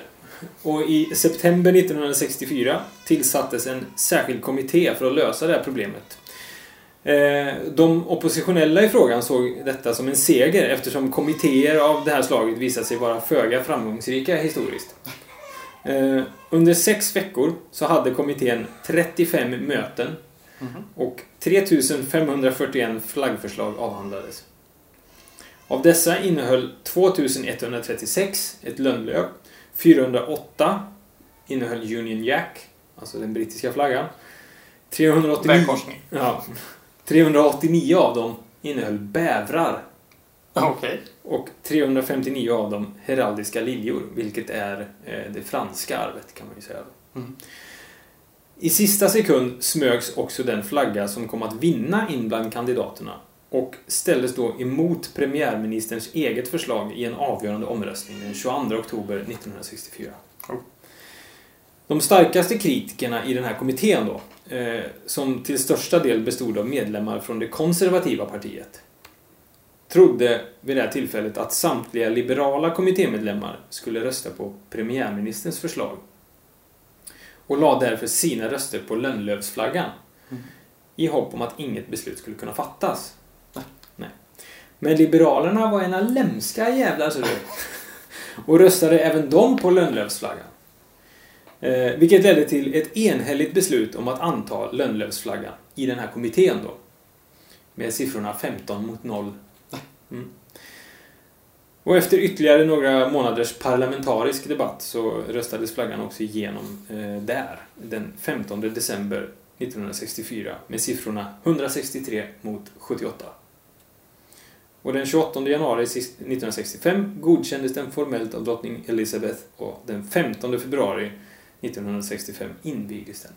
Och i september 1964 tillsattes en särskild kommitté för att lösa det här problemet. Eh, De oppositionella i frågan såg detta som en seger eftersom kommittéer av det här slaget visat sig vara föga framgångsrika historiskt. Eh, Under sex veckor så hade kommittén 35 möten Mhm. och 3541 flaggförslag avhandlades. Av dessa innehöll 2136 ett lönnlöv, 408 innehöll Union Jack, alltså den brittiska flaggan. 389, Vägkorsning. ja, 389 av dem innehöll bävrar Okej. och 359 av dem heraldiska liljor, vilket är eh, det franska arvet kan man ju säga. Mm. I sista sekund smögs också den flagga som kom att vinna in bland kandidaterna och ställdes då emot premiärministerns eget förslag i en avgörande omröstning den 22 oktober 1964. Oh. De starkaste kritikerna i den här kommittén då, eh, som till största del bestod av medlemmar från det konservativa partiet, trodde vid det här tillfället att samtliga liberala kommittémedlemmar skulle rösta på premiärministerns förslag och lade därför sina röster på Lönnlövsflaggan Mm. i hopp om att inget beslut skulle kunna fattas. Nej. Nej. Men Liberalerna var ena lämska jävlar så du. och röstade även de på Lönnlövsflaggan. Eh, vilket ledde till ett enhälligt beslut om att anta Lönnlövsflaggan i den här kommittén då. Med siffrorna 15 mot 0. Mm. Och efter ytterligare några månaders parlamentarisk debatt så röstades flaggan också igenom eh, där den 15 december 1964 med siffrorna 163 mot 78. Och den 28 januari 1965 godkändes den formellt av drottning Elizabeth och den 15 februari 1965 invigdes den.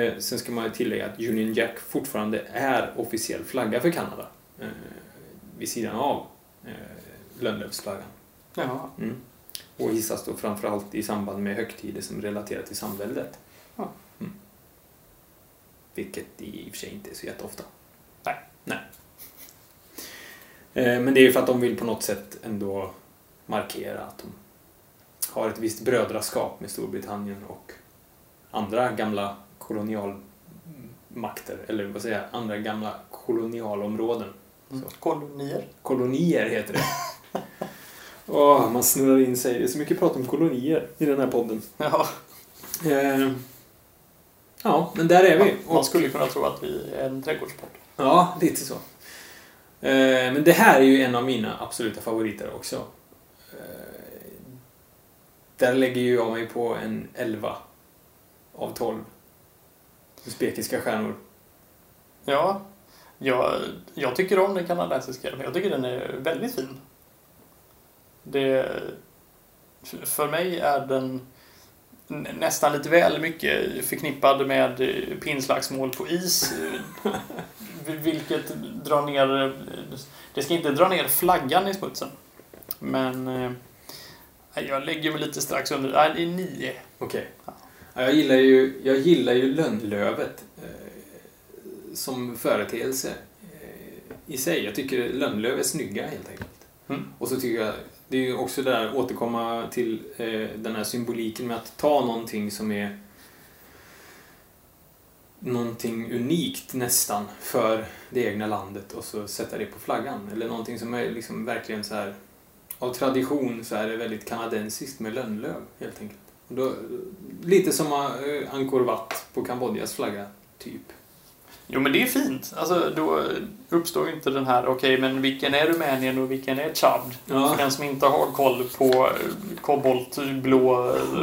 Eh, sen ska man tillägga att Union Jack fortfarande är officiell flagga för Kanada eh, vid sidan av eh, Lönnlövsflaggan. Jaha. Mm. Och hissas då framförallt i samband med högtider som relaterar till samväldet. Ja. Mm. Vilket i och för sig inte är så jätteofta. Nej. Nej. Eh, Men det är ju för att de vill på något sätt ändå markera att de har ett visst brödraskap med Storbritannien och andra gamla kolonialmakter, eller vad säger jag, andra gamla kolonialområden. Mm. Kolonier. Kolonier heter det. <laughs> Åh, man snurrar in sig. Det är så mycket prat om kolonier i den här podden. Ja. Eh, ja, men där är vi. Man Och, skulle kunna tro att vi är en trädgårdspodd. ja, lite så. Eh, men det här är ju en av mina absoluta favoriter också. Eh, där lägger ju jag mig på en 11 av 12. Spekiska stjärnor. Ja. Jag, jag tycker om den kanadensiska. men Jag tycker den är väldigt fin. Det, för mig är den nä- nästan lite väl mycket förknippad med pinslagsmål på is. <laughs> Vilket drar ner... Det ska inte dra ner flaggan i smutsen. Men... eh, Jag lägger mig lite strax under. Nej, det är nio. Okej. Ja, jag gillar ju, jag gillar ju lönnlövet som företeelse eh, i sig. Jag tycker lönnlöv är snygga helt enkelt. Mm. Och så tycker jag, det är ju också där återkomma till eh, den här symboliken med att ta någonting som är någonting unikt nästan för det egna landet och så sätta det på flaggan. Eller någonting som är liksom verkligen så här av tradition så är det väldigt kanadensiskt med lönnlöv helt enkelt. Då, lite som eh, Angkor Wat på Kambodjas flagga, typ. Jo, men det är fint. Alltså, då uppstår ju inte den här, okej, men vilken är Rumänien och vilken är Chad? Ja. För den som inte har koll på eh, koboltblå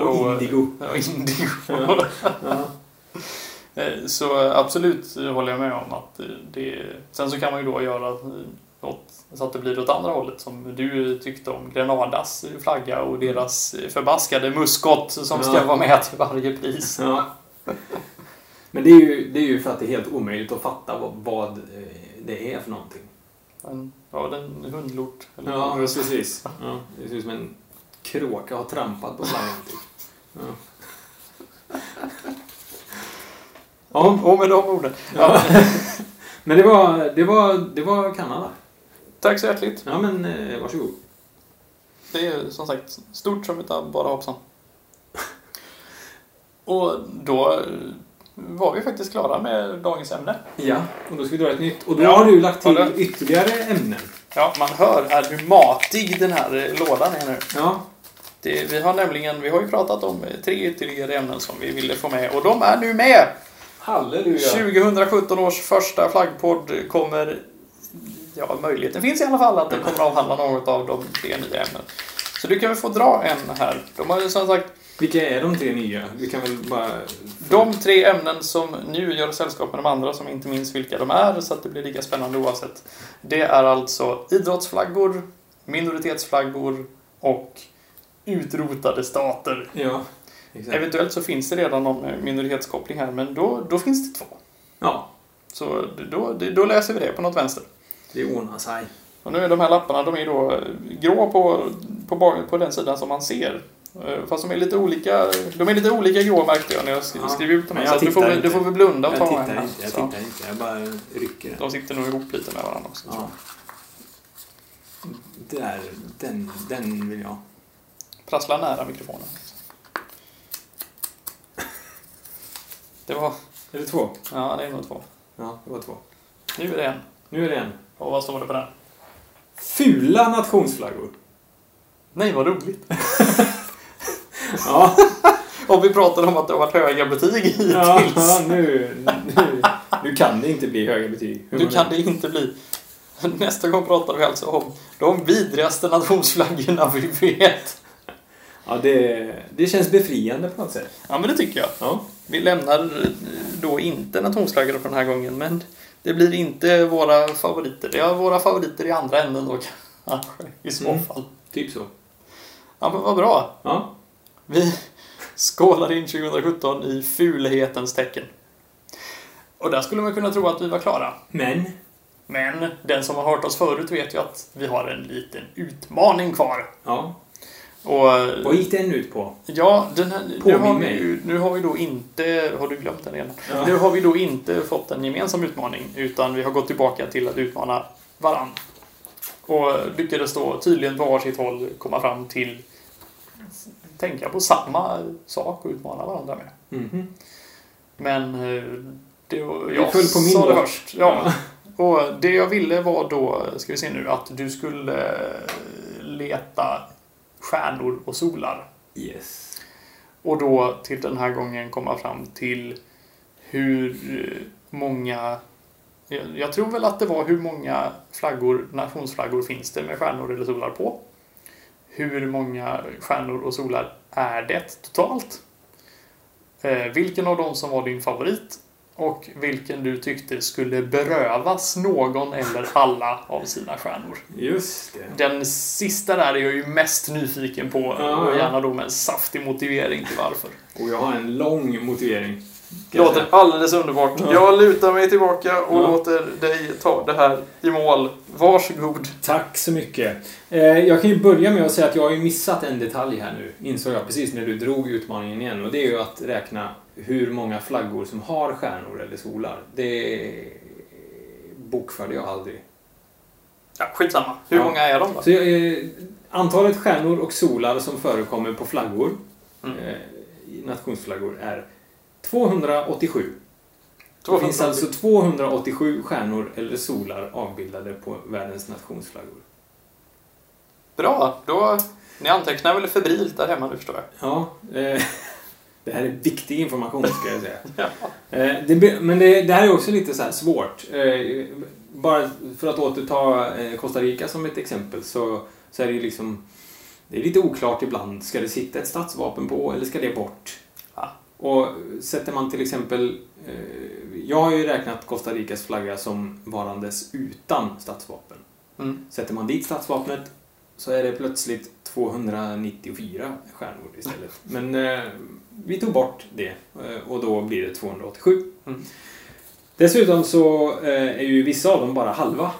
Och indigo. <laughs> och indigo. Ja. Ja. Eh, Så absolut håller jag med om att det... Sen så kan man ju då göra något så att det blir åt andra hållet som du tyckte om Grenadas flagga och deras förbaskade muskot som ska vara med till varje pris. Men det är, ju, det är ju för att det är helt omöjligt att fatta vad, vad eh, det är för någonting. En, ja, den hundlort. eller- Ja, precis. Ja, det ser ut som en kråka har trampat på. Typ. Ja. Ja, Och med de orden. ja. <laughs> Men det var, det var, det var Kanada. Tack så hjärtligt. Ja, men eh, varsågod. Det är som sagt stort som utav bara hoppsan. Och då var vi faktiskt klara med dagens ämne. Ja, och då ska vi dra ett nytt. Och då Ja, har du lagt till du? ytterligare ämnen. Ja, man hör här hur matig den här eh, lådan är nu. Ja, Det, vi har nämligen, vi har ju pratat om eh, tre ytterligare ämnen som vi ville få med och de är nu med! halleluja. 2017 års första flaggpodd kommer, ja möjligheten finns i alla fall att den kommer avhandla något av de tre nya ämnen. Så du kan väl få dra en här. De har ju som sagt, Vilka är de tre nya? Du kan väl bara... de tre ämnen som nu gör sällskap med de andra som inte minns vilka de är så att det blir lika spännande oavsett. Det är alltså idrottsflaggor, minoritetsflaggor och utrotade stater. Ja, exakt. Eventuellt så finns det redan någon eh, minoritetskoppling här, men då, då finns det två. Ja, Så då, då läser vi det på något vänster. det ordnar sig. Och nu är de här lapparna, de är då eh, grå på, på, på den sidan som man ser. Eh, Fast de är lite olika, de är lite olika grå märkte jag när jag sk- Ja, skrev ut dem Så du, får, väl- du inte. får väl blunda och Jag ta här. inte, jag Så. tittar inte. Jag bara rycker. De sitter nog ihop lite med varandra också. Ja. Där, den, den vill jag. Prassla nära mikrofonen. Det var, Är det två? ja det är nog två. Ja, det var två. Nu är det en. Nu är det en. Och vad står det på den? Fula nationsflaggor. Nej, vad roligt. <laughs> Ja, Och vi pratade om att det har varit höga betyg hittills. ja nu, nu, nu kan det inte bli höga betyg. Nu kan det inte bli. Nästa gång pratar vi alltså om de vidrigaste nationsflaggorna vi vet. Ja, det, det känns befriande på något sätt. Ja, men det tycker jag. Ja. Vi lämnar då inte nationsflaggor för den här gången, men det blir inte våra favoriter. Det är våra favoriter i andra änden då kanske, i så Mm. fall. Typ så. Ja, men vad bra. Ja. Vi skålar in 2017 i fulhetens tecken. Och där skulle man kunna tro att vi var klara. Men. Men den som har hört oss förut vet ju att vi har en liten utmaning kvar. Ja. Och Vad gick den ut på? ja, den här, nu, har vi, ju- nu har vi då inte... Har du glömt den redan? Ja. Nu har vi då inte fått en gemensam utmaning utan vi har gått tillbaka till att utmana varann. Och lyckades då tydligen på varsitt håll komma fram till tänka på samma sak och utmana varandra med. Mhm. Men eh, det var, jag föll på min sa det först. Ja. <laughs> Och det jag ville var då, ska vi se nu, att du skulle eh, leta stjärnor och solar. Yes. Och då till den här gången komma fram till hur eh, många... Jag tror väl att det var hur många flaggor, nationsflaggor finns det med stjärnor eller solar på. Hur många stjärnor och solar är det totalt? Eh, vilken av dem som var din favorit? Och vilken du tyckte skulle berövas någon eller alla av sina stjärnor. Just det. Den sista där är jag ju mest nyfiken på Ja, och gärna då med en saftig motivering till varför. Och jag har en lång motivering. Det låter alldeles underbart. Ja. Jag lutar mig tillbaka och Ja. låter dig ta det här i mål. Varsågod. Tack så mycket. Eh, jag kan ju börja med att säga att jag har ju missat en detalj här nu, insåg jag precis när du drog utmaningen igen. Och det är ju att räkna hur många flaggor som har stjärnor eller solar. Det bokförde jag aldrig. Ja, skitsamma. Hur Ja. många är de då? Så eh, antalet stjärnor och solar som förekommer på flaggor, Mm. eh, i nationsflaggor, är 287. Det finns alltså 287 stjärnor eller solar avbildade på världens nationsflaggor. Bra. Då, ni antecknar väl febrilt där hemma nu förstår jag. Ja, eh, <laughs> det här är viktig information ska jag säga. <laughs> Ja. Eh, det, men det, det här är också lite så här svårt. Eh, bara för att återta eh, Costa Rica som ett exempel så, så är det ju liksom det är lite oklart ibland. Ska det sitta ett statsvapen på eller ska det bort? Och sätter man till exempel eh, jag har ju räknat Costa Ricas flagga som varandes utan statsvapen. Mm. Sätter man dit statsvapnet så är det plötsligt 294 stjärnor istället. <laughs> Men eh, vi tog bort det eh, och då blir det 287. Mm. Dessutom så eh, är ju vissa av dem bara halva.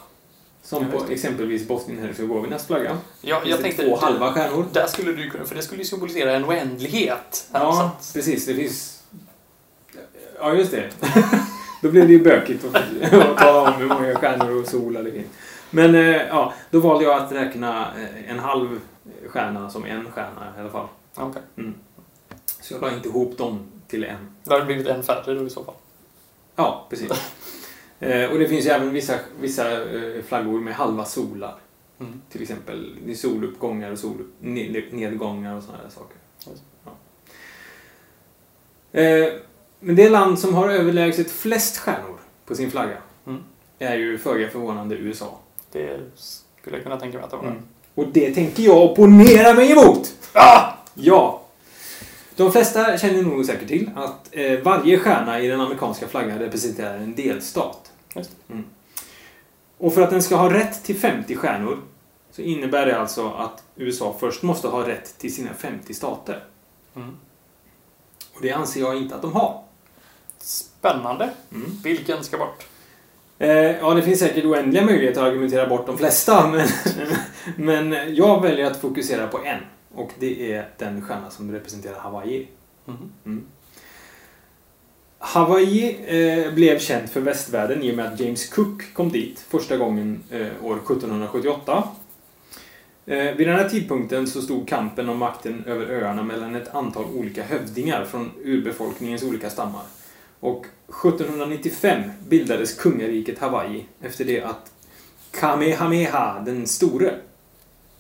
Som på exempelvis Bosnien-Hercegovinas flagga. Ja, jag tänkte... två halva stjärnor. Där skulle du kunna... För det skulle ju symbolisera en oändlighet. Ja, precis. Det finns... Ja, just det. <laughs> då blev det ju bökigt att, att tala om hur många stjärnor och solar det finns. Men eh, ja, då valde jag att räkna eh, en halv stjärna som en stjärna i alla fall. Okej. Så jag la inte ihop dem till en. Det hade blivit en färre då i så fall. Ja, precis. <laughs> eh, och det finns ju även vissa, vissa eh, flaggor med halva solar. Mm. Till exempel det är soluppgångar och solnedgångar och sådana där saker. Just. Ja. Eh, men det land som har överlägset flest stjärnor på sin flagga Mm. är ju föga förvånande USA. Det skulle jag kunna tänka mig att det var. Mm. Och det tänker jag opponera mig emot! Ah! Ja! De flesta känner nog säkert till att varje stjärna i den amerikanska flaggan representerar en delstat. Just Mm. Och för att den ska ha rätt till 50 stjärnor så innebär det alltså att USA först måste ha rätt till sina 50 stater. Mm. Och det anser jag inte att de har. Spännande. Mm. Vilken ska bort? Eh, ja, det finns säkert oändliga möjligheter att argumentera bort de flesta, <laughs> men, men jag väljer att fokusera på en. Och det är den stjärna som representerar Hawaii. Mm. Hawaii eh, blev känt för västvärlden i och med att James Cook kom dit första gången eh, år 1778. Eh, vid den här tidpunkten så stod kampen om makten över öarna mellan ett antal olika hövdingar från urbefolkningens olika stammar. Och 1795 bildades kungariket Hawaii efter det att Kamehameha den store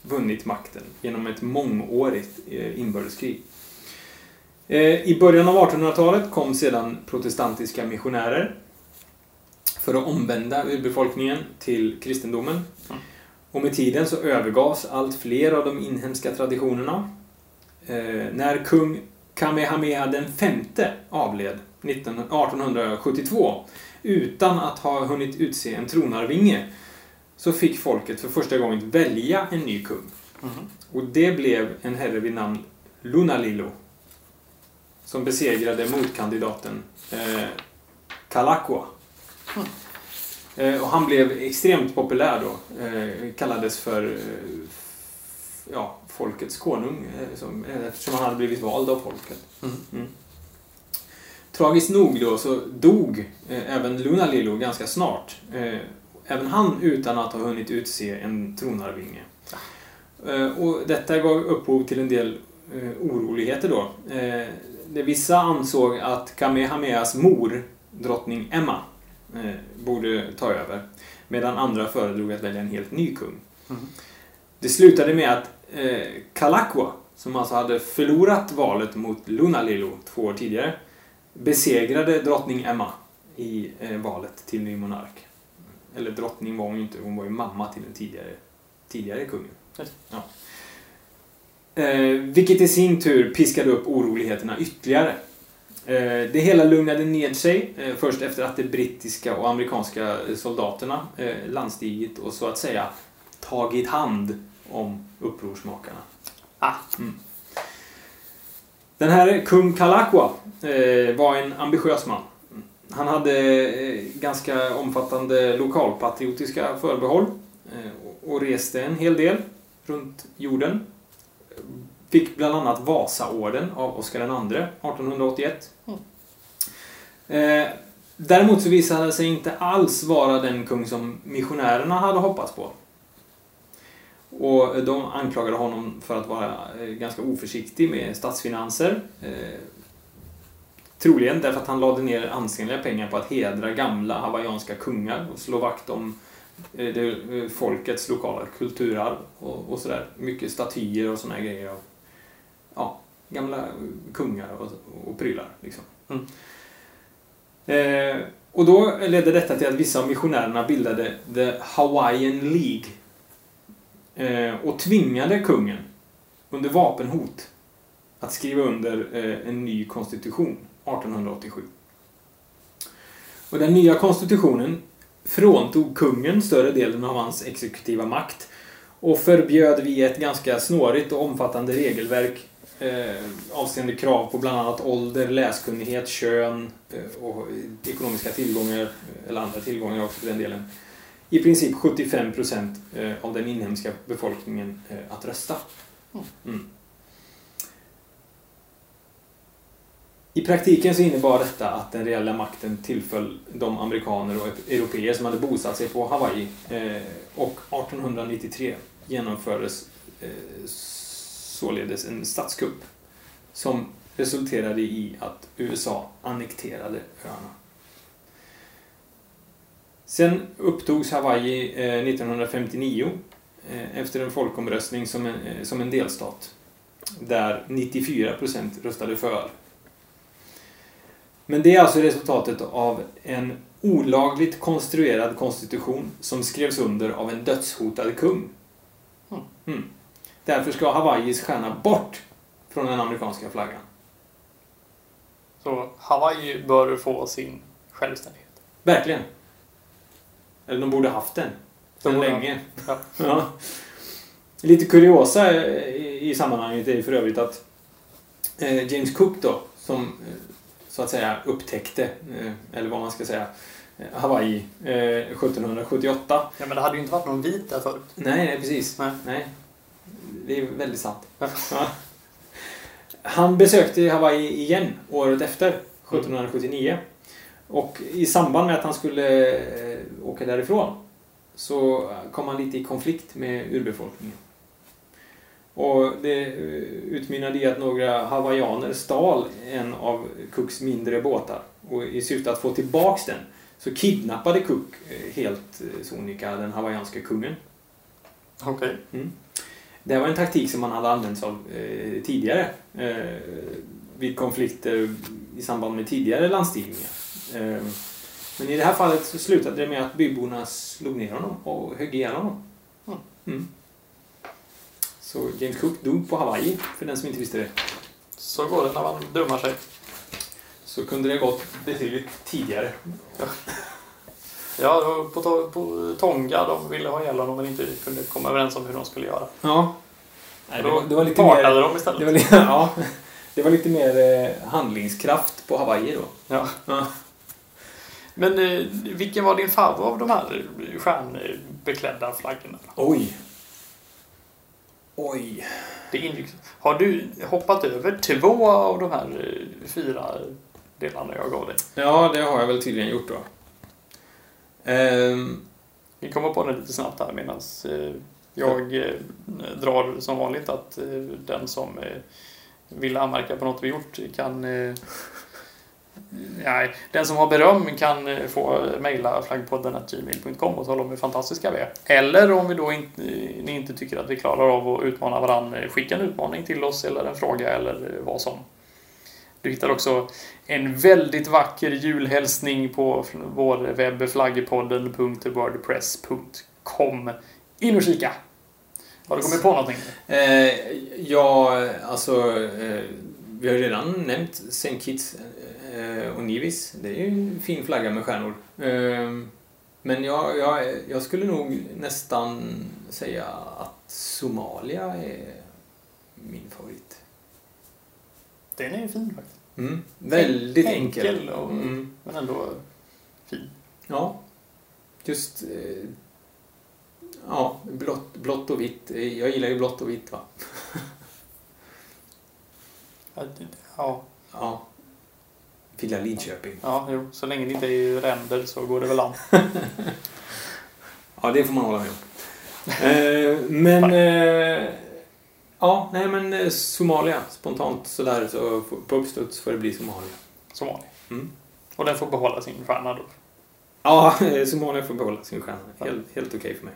vunnit makten genom ett mångårigt eh, inbördeskrig. Eh, I början av 1800-talet kom sedan protestantiska missionärer för att omvända urbefolkningen till kristendomen. Och med tiden så övergavs allt fler av de inhemska traditionerna. Eh, när kung Kamehameha den femte avled 19, 1872 utan att ha hunnit utse en tronarvinge så fick folket för första gången välja en ny kung. Mm. Och det blev en herre vid namn Lunalilo som besegrade motkandidaten eh, Kalakwa. Mm. Eh, och han blev extremt populär då. Eh, kallades för eh, ja, folkets konung eh, som, eh, eftersom han hade blivit vald av folket. Mm. Tragiskt nog då så dog eh, även Lunalilo ganska snart. Även han utan att ha hunnit utse en tronarvinge. Eh, och detta gav upphov till en del oroligheter då. Där vissa ansåg att Kamehamehas mor, drottning Emma, eh, borde ta över. Medan andra föredrog att välja en helt ny kung. Mm. Det slutade med att eh, Kalakwa, som alltså hade förlorat valet mot Lunalilo två år tidigare, besegrade drottning Emma i eh, valet till ny monark. Eller drottning var hon ju inte, hon var ju mamma till den tidigare, tidigare kungen. Ja. Eh, vilket i sin tur piskade upp oroligheterna ytterligare. Eh, det hela lugnade ned sig eh, först efter att de brittiska och amerikanska soldaterna eh, landstigit och så att säga tagit hand om upprorsmakarna. Ah. Mm. Den här kung Kalakwa var en ambitiös man. Han hade ganska omfattande lokalpatriotiska förbehåll eh, och reste en hel del runt jorden. Fick bland annat Vasaorden av Oscar II 1881. Mm. Eh, däremot så visade han sig inte alls vara den kung som missionärerna hade hoppats på. Och de anklagade honom för att vara eh, ganska oförsiktig med statsfinanser. Eh, troligen därför att han lade ner ansenliga pengar på att hedra gamla hawaiianska kungar och slå vakt om folkets lokala kulturarv och, och sådär. Mycket statyer och sådana grejer av gamla kungar och, och prylar. Liksom. Mm. Eh, och då ledde detta till att vissa av missionärerna bildade The Hawaiian League eh, och tvingade kungen under vapenhot att skriva under eh, en ny konstitution 1887. Och den nya konstitutionen fråntog kungen större delen av hans exekutiva makt och förbjöd via ett ganska snårigt och omfattande regelverk eh, avseende krav på bland annat ålder, läskunnighet, kön eh, och ekonomiska tillgångar, eller andra tillgångar också för den delen. I princip 75 procent eh, av den inhemska befolkningen eh, att rösta. Mm. I praktiken så innebar detta att den reella makten tillföll de amerikaner och europeer som hade bosatt sig på Hawaii eh, och 1893 genomfördes eh, således en statskupp som resulterade i att USA annekterade öarna. Sen upptogs Hawaii eh, 1959 eh, efter en folkomröstning som en, eh, som en delstat där 94 procent röstade för. Men det är alltså resultatet av en olagligt konstruerad konstitution som skrevs under av en dödshotad kung. Mm. Därför ska Hawaiis stjärna bort från den amerikanska flaggan. Så Hawaii bör få sin självständighet. Verkligen. Eller de borde haft den. Sedan De länge. Ja. <laughs> Ja. Lite kuriosa i sammanhanget är för övrigt att eh, James Cook då, som eh, så att säga upptäckte, eh, eller vad man ska säga, Hawaii eh, 1778. ja, men det hade ju inte varit någon vit där förut. Nej, nej precis. Nej. Nej. Det är väldigt sant. Han besökte Hawaii igen året efter, 1779. Och i samband med att han skulle eh, åka därifrån så kom han lite i konflikt med urbefolkningen. Och det eh, utmynnade i att några hawaiianer stal en av Cooks mindre båtar. Och i syfte att få tillbaks den så kidnappade Cook eh, helt sonika den hawaiianska kungen. Okej. Det var en taktik som man hade använt av eh, tidigare eh, vid konflikter i samband med tidigare landstigningar. Eh, men i det här fallet så slutade det med att byborna slog ner honom och högg ihjäl honom. Mm. Mm. Så James Cook dog på Hawaii, för den som inte visste det. Så går det när man dummar sig. Så kunde det gått betydligt tidigare. Ja, då på, to- på Tonga, de ville ha ihjäl honom men inte kunde komma överens om hur de skulle göra. Ja. Nej, det, var, det var lite partade mer... de istället. Det var, li- <laughs> ja, det var lite mer eh, handlingskraft på Hawaii då. Ja. Ja. Men eh, vilken var din favorit av de här stjärnbeklädda flaggorna? Oj. Oj. Det ingick... Har du hoppat över två av de här eh, fyra delarna jag gav dig? Ja, det har jag väl tydligen gjort då. Ehm, Vi kommer på det lite snabbt här medan uh, eh, jag uh, drar som vanligt att uh, den som vill anmärka på något vi gjort kan... Eh, nej, den som har beröm kan få mejla flaggpodden.gmail.com och tala om hur fantastiska vi är. Eller om vi då inte, ni inte tycker att vi klarar av att utmana varandra, skicka en utmaning till oss eller en fråga eller vad som. Du hittar också en väldigt vacker julhälsning på vår webb flaggpodden.wordpress.com. In och kika! Har du kommit på någonting? eh, ja, alltså... Eh, vi har ju redan nämnt St. Kitts eh, och Nevis. Det är ju en fin flagga med stjärnor. Eh, men jag, jag, jag skulle nog nästan säga att Somalia är min favorit. Den är ju fin faktiskt. Mm. Väldigt enkel. Enkel och, Mm. men ändå fin. Ja. Just... Eh, ja, blått, blått och vitt. Eh, Jag gillar ju blått och vitt, va? <laughs> Ja, Ja, Ja. Villa Lidköping. ja jo. Så länge det inte är ränder så går det väl an. <laughs> Ja, det får man hålla med om. eh, men... <laughs> Eh, ja, nej men eh, Somalia. Spontant sådär så på uppstuds får det bli Somalia. Som vanligt. Mm. Och den får behålla sin stjärna då. Ja, <laughs> Somalia får behålla sin stjärna. Helt, helt okej för mig.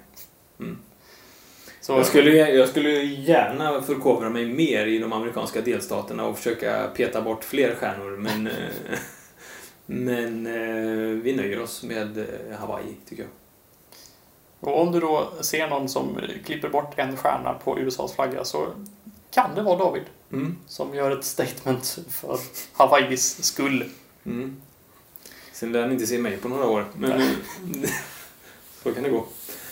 Så, Jag skulle, jag skulle gärna förkovra mig mer i de amerikanska delstaterna och försöka peta bort fler stjärnor, men... <laughs> eh, men eh, vi nöjer oss med Hawaii, tycker jag. Och om du då ser någon som klipper bort en stjärna på USAs flagga så kan det vara David Mm. som gör ett statement för Hawaiis skull. Mm. Sen lär ni inte se mig på några år, men <laughs> så kan det gå.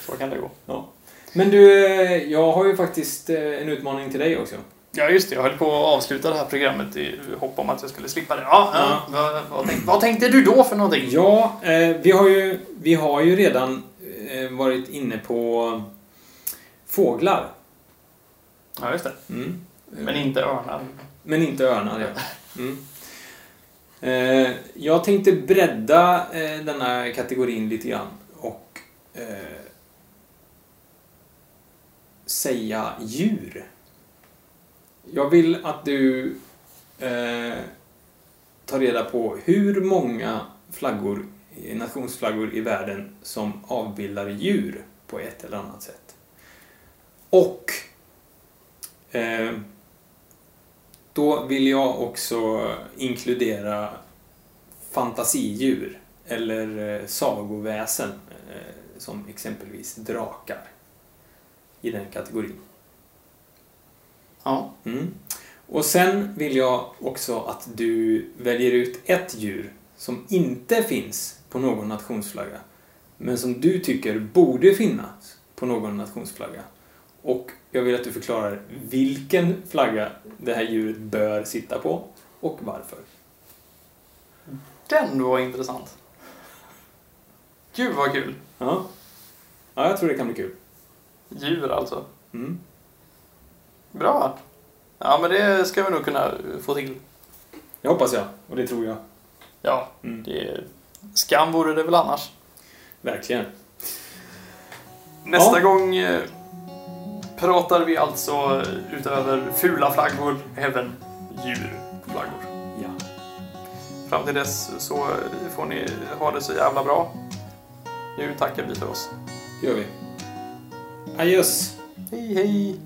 Så kan det gå. Ja. Men du, jag har ju faktiskt eh, en utmaning till dig också. Ja, just det. Jag höll på att avsluta det här programmet i hopp om att jag skulle slippa det. Ja, ja. Vad, vad, tänkte, vad tänkte du då för någonting? Ja, eh, vi, har ju, vi har ju redan varit inne på fåglar. Ja, just det. Mm. Men inte örnar. Men inte örnar, ja. Mm. Eh, jag tänkte bredda eh, denna kategorin lite grann och eh, säga djur. Jag vill att du eh, tar reda på hur många flaggor, nationsflaggor i världen som avbildar djur på ett eller annat sätt. Och eh, då vill jag också inkludera fantasidjur eller eh, sagoväsen eh, som exempelvis drakar i den kategorin. Ja. Mm. Och sen vill jag också att du väljer ut ett djur som inte finns på någon nationsflagga men som du tycker borde finnas på någon nationsflagga. Och jag vill att du förklarar vilken flagga det här djuret bör sitta på och varför. Den var intressant. Gud vad kul. Ja, ja jag tror det kan bli kul. Djur alltså. Mm. Bra. Ja, men det ska vi nog kunna få till. Det hoppas jag, och det tror jag. Ja, Mm. det... Skam vore det väl annars. Verkligen. Nästa Ja. gång eh, pratar vi alltså eh, utöver fula flaggor även djurflaggor. Ja. Fram till dess så eh, får ni ha det så jävla bra. Nu tackar vi för oss. Det gör vi. Adjöss! Hej hej!